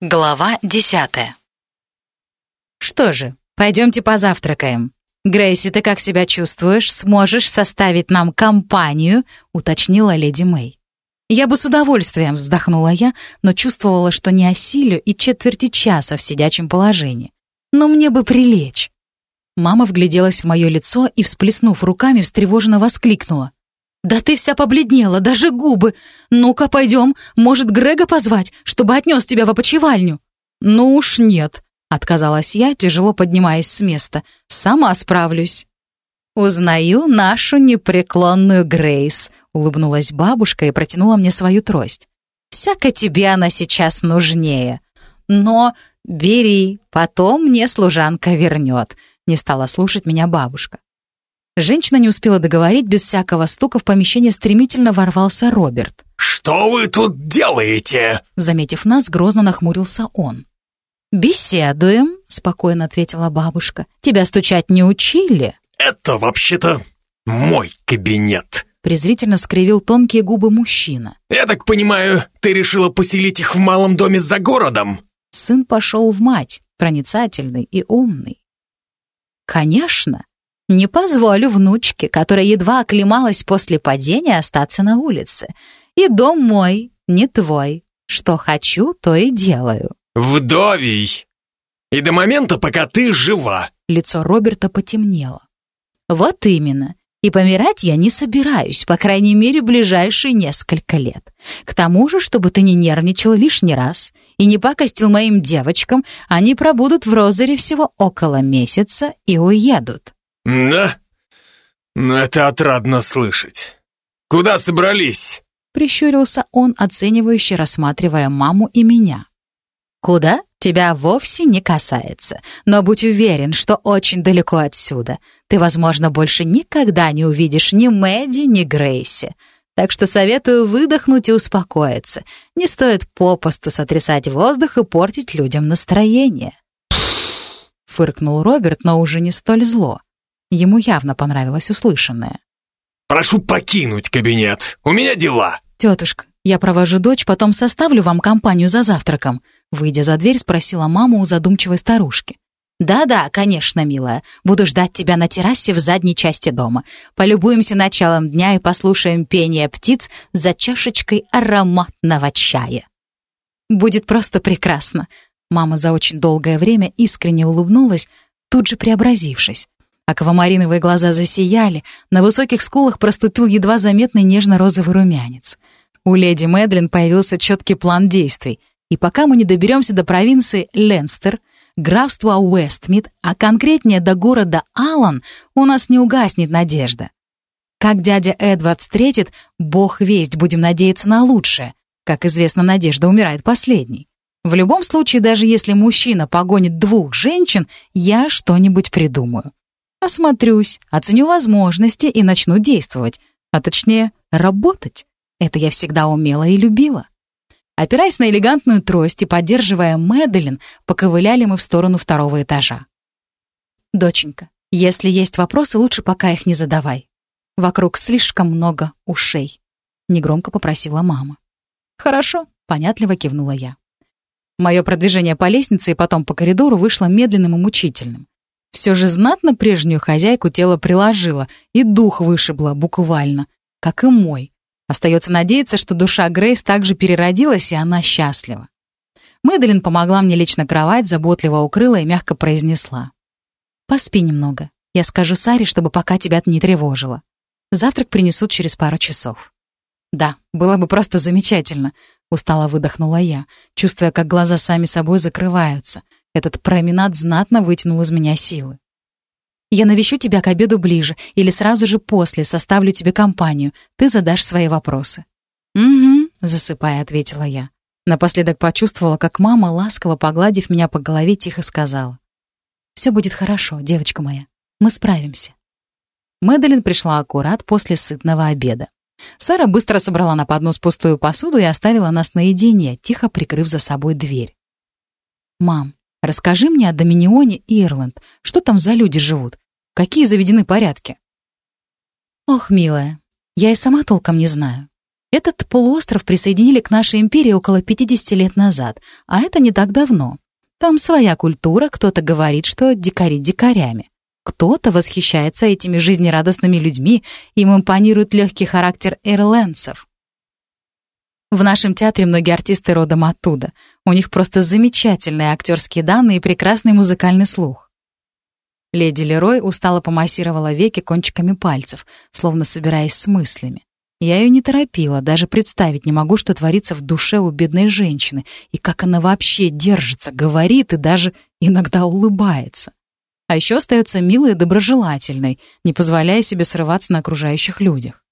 Глава десятая. «Что же, пойдемте позавтракаем. Грейси, ты как себя чувствуешь? Сможешь составить нам компанию?» — уточнила леди Мэй. «Я бы с удовольствием», — вздохнула я, но чувствовала, что не осилю и четверти часа в сидячем положении. «Но мне бы прилечь». Мама вгляделась в мое лицо и, всплеснув руками, встревоженно воскликнула. «Да ты вся побледнела, даже губы! Ну-ка, пойдем, может, Грега позвать, чтобы отнес тебя в опочивальню?» «Ну уж нет», — отказалась я, тяжело поднимаясь с места. «Сама справлюсь». «Узнаю нашу непреклонную Грейс», — улыбнулась бабушка и протянула мне свою трость. «Всяко тебе она сейчас нужнее. Но бери, потом мне служанка вернет», — не стала слушать меня бабушка. Женщина не успела договорить, без всякого стука в помещение стремительно ворвался Роберт. «Что вы тут делаете?» Заметив нас, грозно нахмурился он. «Беседуем», — спокойно ответила бабушка. «Тебя стучать не учили?» «Это вообще-то мой кабинет», — презрительно скривил тонкие губы мужчина. «Я так понимаю, ты решила поселить их в малом доме за городом?» Сын пошел в мать, проницательный и умный. «Конечно, не позволю внучке, которая едва оклемалась после падения, остаться на улице. И дом мой, не твой. Что хочу, то и делаю». «Вдовий! И до момента, пока ты жива!» Лицо Роберта потемнело. «Вот именно. И помирать я не собираюсь, по крайней мере, ближайшие несколько лет. К тому же, чтобы ты не нервничал лишний раз и не пакостил моим девочкам, они пробудут в Розере всего около месяца и уедут». «Да? Ну, это отрадно слышать. Куда собрались?» Прищурился он, оценивающе рассматривая маму и меня. «Куда? Тебя вовсе не касается. Но будь уверен, что очень далеко отсюда. Ты, возможно, больше никогда не увидишь ни Мэдди, ни Грейси. Так что советую выдохнуть и успокоиться. Не стоит попусту сотрясать воздух и портить людям настроение». Фыркнул Роберт, но уже не столь зло. Ему явно понравилось услышанное. «Прошу покинуть кабинет. У меня дела». «Тетушка, я провожу дочь, потом составлю вам компанию за завтраком», выйдя за дверь, спросила мама у задумчивой старушки. «Да-да, конечно, милая. Буду ждать тебя на террасе в задней части дома. Полюбуемся началом дня и послушаем пение птиц за чашечкой ароматного чая». «Будет просто прекрасно». Мама за очень долгое время искренне улыбнулась, тут же преобразившись. Аквамариновые глаза засияли, на высоких скулах проступил едва заметный нежно-розовый румянец. У леди Мэдлин появился четкий план действий, и пока мы не доберемся до провинции Ленстер, графства Уэстмид, а конкретнее до города Аллан, у нас не угаснет надежда. Как дядя Эдвард встретит, бог весть, будем надеяться на лучшее. Как известно, надежда умирает последней. В любом случае, даже если мужчина погонит двух женщин, я что-нибудь придумаю. Осмотрюсь, оценю возможности и начну действовать. А точнее, работать. Это я всегда умела и любила. Опираясь на элегантную трость и поддерживая Мэдалин, поковыляли мы в сторону второго этажа. «Доченька, если есть вопросы, лучше пока их не задавай. Вокруг слишком много ушей», — негромко попросила мама. «Хорошо», — понятливо кивнула я. Мое продвижение по лестнице и потом по коридору вышло медленным и мучительным. Все же знатно прежнюю хозяйку тело приложило и дух вышибло буквально, как и мой. Остается надеяться, что душа Грейс также переродилась, и она счастлива. Мэдалин помогла мне лечь на кровать, заботливо укрыла и мягко произнесла. «Поспи немного. Я скажу Саре, чтобы пока тебя не тревожила. Завтрак принесут через пару часов». «Да, было бы просто замечательно», — устало выдохнула я, чувствуя, как глаза сами собой закрываются — этот променад знатно вытянул из меня силы. «Я навещу тебя к обеду ближе или сразу же после составлю тебе компанию. Ты задашь свои вопросы». «Угу», — засыпая, ответила я. Напоследок почувствовала, как мама, ласково погладив меня по голове, тихо сказала. «Все будет хорошо, девочка моя. Мы справимся». Мэдалин пришла аккурат после сытного обеда. Сара быстро собрала на поднос пустую посуду и оставила нас наедине, тихо прикрыв за собой дверь. «Мам, Расскажи мне о Доминионе Ирланд. Что там за люди живут? Какие заведены порядки? Ох, милая, я и сама толком не знаю. Этот полуостров присоединили к нашей империи около 50 лет назад, а это не так давно. Там своя культура, кто-то говорит, что дикари дикарями. Кто-то восхищается этими жизнерадостными людьми, им импонирует легкий характер ирландцев. В нашем театре многие артисты родом оттуда. У них просто замечательные актерские данные и прекрасный музыкальный слух. Леди Лерой устало помассировала веки кончиками пальцев, словно собираясь с мыслями. Я ее не торопила, даже представить не могу, что творится в душе у бедной женщины, и как она вообще держится, говорит и даже иногда улыбается. А еще остается милой и доброжелательной, не позволяя себе срываться на окружающих людях.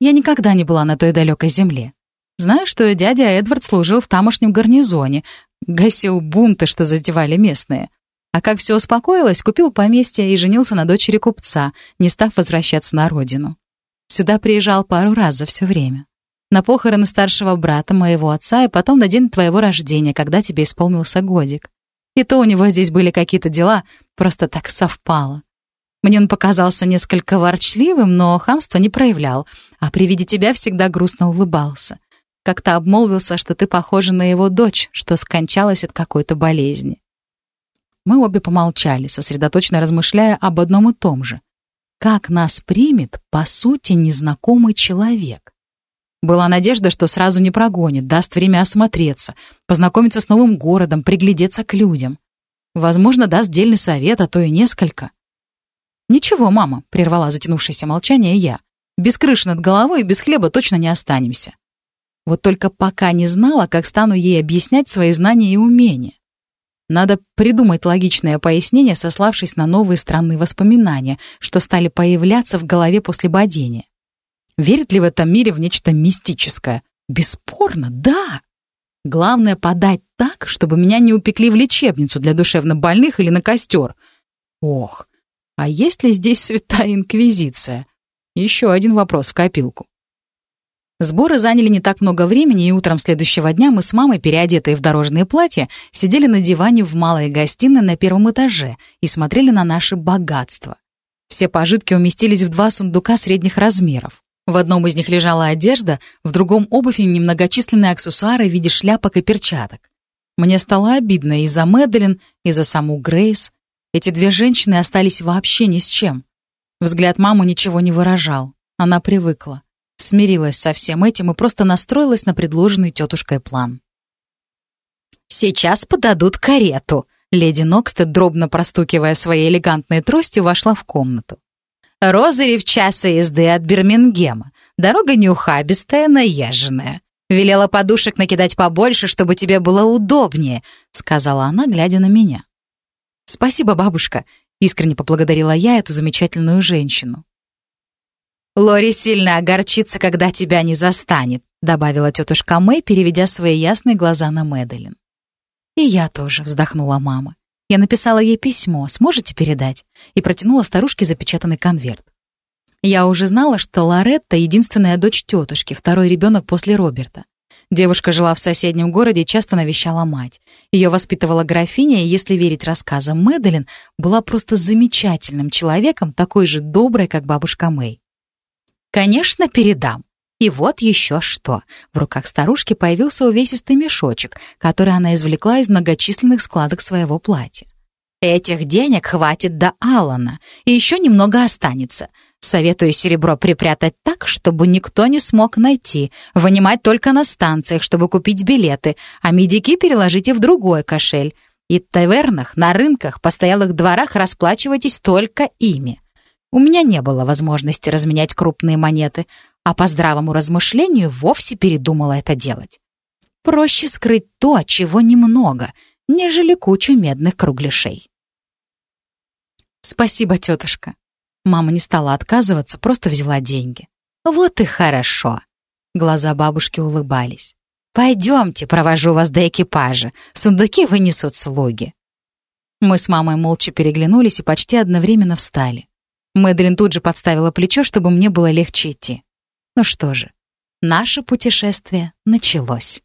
Я никогда не была на той далекой земле. Знаю, что дядя Эдвард служил в тамошнем гарнизоне, гасил бунты, что затевали местные. А как все успокоилось, купил поместье и женился на дочери купца, не став возвращаться на родину. Сюда приезжал пару раз за все время. На похороны старшего брата моего отца и потом на день твоего рождения, когда тебе исполнился годик. И то у него здесь были какие-то дела, просто так совпало. Мне он показался несколько ворчливым, но хамства не проявлял, а при виде тебя всегда грустно улыбался. Как-то обмолвился, что ты похожа на его дочь, что скончалась от какой-то болезни. Мы обе помолчали, сосредоточенно размышляя об одном и том же как нас примет, по сути, незнакомый человек. Была надежда, что сразу не прогонит, даст время осмотреться, познакомиться с новым городом, приглядеться к людям. Возможно, даст дельный совет, а то и несколько. «Ничего, мама», — прервала затянувшееся молчание я. «Без крыши над головой и без хлеба точно не останемся». Вот только пока не знала, как стану ей объяснять свои знания и умения. Надо придумать логичное пояснение, сославшись на новые странные воспоминания, что стали появляться в голове после бодения. Верит ли в этом мире в нечто мистическое? Бесспорно, да. Главное подать так, чтобы меня не упекли в лечебницу для душевнобольных или на костер. Ох, а есть ли здесь святая инквизиция? Еще один вопрос в копилку. Сборы заняли не так много времени, и утром следующего дня мы с мамой, переодетые в дорожные платья, сидели на диване в малой гостиной на первом этаже и смотрели на наши богатства. Все пожитки уместились в два сундука средних размеров. В одном из них лежала одежда, в другом — обувь и немногочисленные аксессуары в виде шляпок и перчаток. Мне стало обидно и за Мэдалин, и за саму Грейс. Эти две женщины остались вообще ни с чем. Взгляд мамы ничего не выражал. Она привыкла смирилась со всем этим и просто настроилась на предложенный тетушкой план. «Сейчас подадут карету», — леди Нокстед, дробно простукивая своей элегантной тростью, вошла в комнату. «Розари в часа езды от Бирмингема. Дорога неухабистая, наезженная. Велела подушек накидать побольше, чтобы тебе было удобнее», — сказала она, глядя на меня. «Спасибо, бабушка», — искренне поблагодарила я эту замечательную женщину. «Лори сильно огорчится, когда тебя не застанет», добавила тетушка Мэй, переведя свои ясные глаза на Мэдалин. «И я тоже», — вздохнула мама. Я написала ей письмо, сможете передать? И протянула старушке запечатанный конверт. Я уже знала, что Лоретта — единственная дочь тетушки, второй ребенок после Роберта. Девушка жила в соседнем городе и часто навещала мать. Ее воспитывала графиня, и, если верить рассказам Мэдалин, была просто замечательным человеком, такой же доброй, как бабушка Мэй. «Конечно, передам. И вот еще что. В руках старушки появился увесистый мешочек, который она извлекла из многочисленных складок своего платья. Этих денег хватит до Алана, и еще немного останется. Советую серебро припрятать так, чтобы никто не смог найти, вынимать только на станциях, чтобы купить билеты, а медики переложите в другой кошель. И в тавернах, на рынках, постоялых дворах расплачивайтесь только ими. У меня не было возможности разменять крупные монеты, а по здравому размышлению вовсе передумала это делать. Проще скрыть то, чего немного, нежели кучу медных кругляшей. «Спасибо, тетушка». Мама не стала отказываться, просто взяла деньги. «Вот и хорошо». Глаза бабушки улыбались. «Пойдемте, провожу вас до экипажа. Сундуки вынесут слуги». Мы с мамой молча переглянулись и почти одновременно встали. Мэдлин тут же подставила плечо, чтобы мне было легче идти. Ну что же, наше путешествие началось.